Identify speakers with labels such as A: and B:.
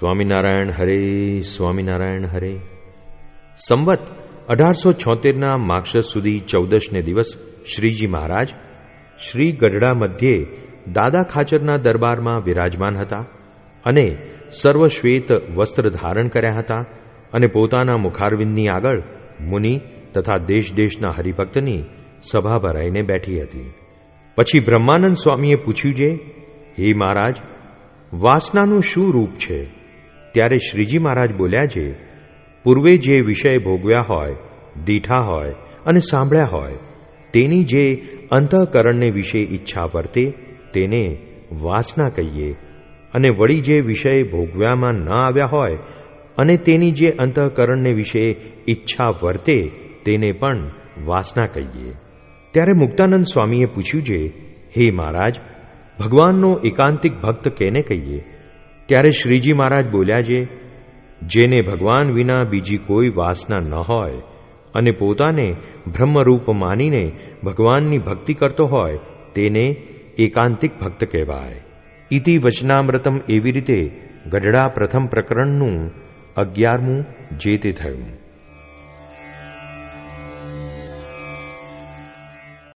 A: સ્વામિનારાયણ હરે સ્વામિનારાયણ હરે. સંવત અઢારસો છોતેરના માક્ષર સુધી ચૌદશને દિવસ શ્રીજી મહારાજ શ્રી ગઢડા મધ્યે દાદા ખાચરના દરબારમાં વિરાજમાન હતા અને સર્વશ્વેત વસ્ત્ર ધારણ કર્યા હતા અને પોતાના મુખારવિંદની આગળ મુનિ તથા દેશ દેશના હરિભક્તની સભા ભરાઈને બેઠી હતી. પછી બ્રહ્માનંદ સ્વામીએ પૂછ્યું છે હે મહારાજ, વાસનાનું શું રૂપ છે? ત્યારે શ્રીજી મહારાજ બોલ્યા છે, પૂર્વે જે વિષય ભોગવ્યા હોય, દીઠા હોય અને સાંભળ્યા હોય, તેની જે અંતઃકરણને વિશે ઈચ્છા વર્તે, તેને વાસના કહીએ. અને વળી જે વિષય ભોગવ્યામાં ન આવ્યા હોય અને તેની જે અંતઃકરણને વિશે ઈચ્છા વર્તે, તેને પણ વાસના કહીએ. ત્યારે મુક્તાનંદ સ્વામીએ પૂછ્યું છે, હે મહારાજ, ભગવાનનો એકાંતિક ભક્ત કેને કહીએ? ત્યારે શ્રીજી મહારાજ બોલ્યા છે, જેને ભગવાન વિના બીજી કોઈ વાસના ન હોય અને પોતાને બ્રહ્મરૂપ માનીને ભગવાનની ભક્તિ કરતો હોય, તેને એકાંતિક ભક્ત કહેવાય. ઇતિ વચનામૃતમ એવી રીતે ગઢડા પ્રથમ પ્રકરણનું અગિયારમું જે તે થયું.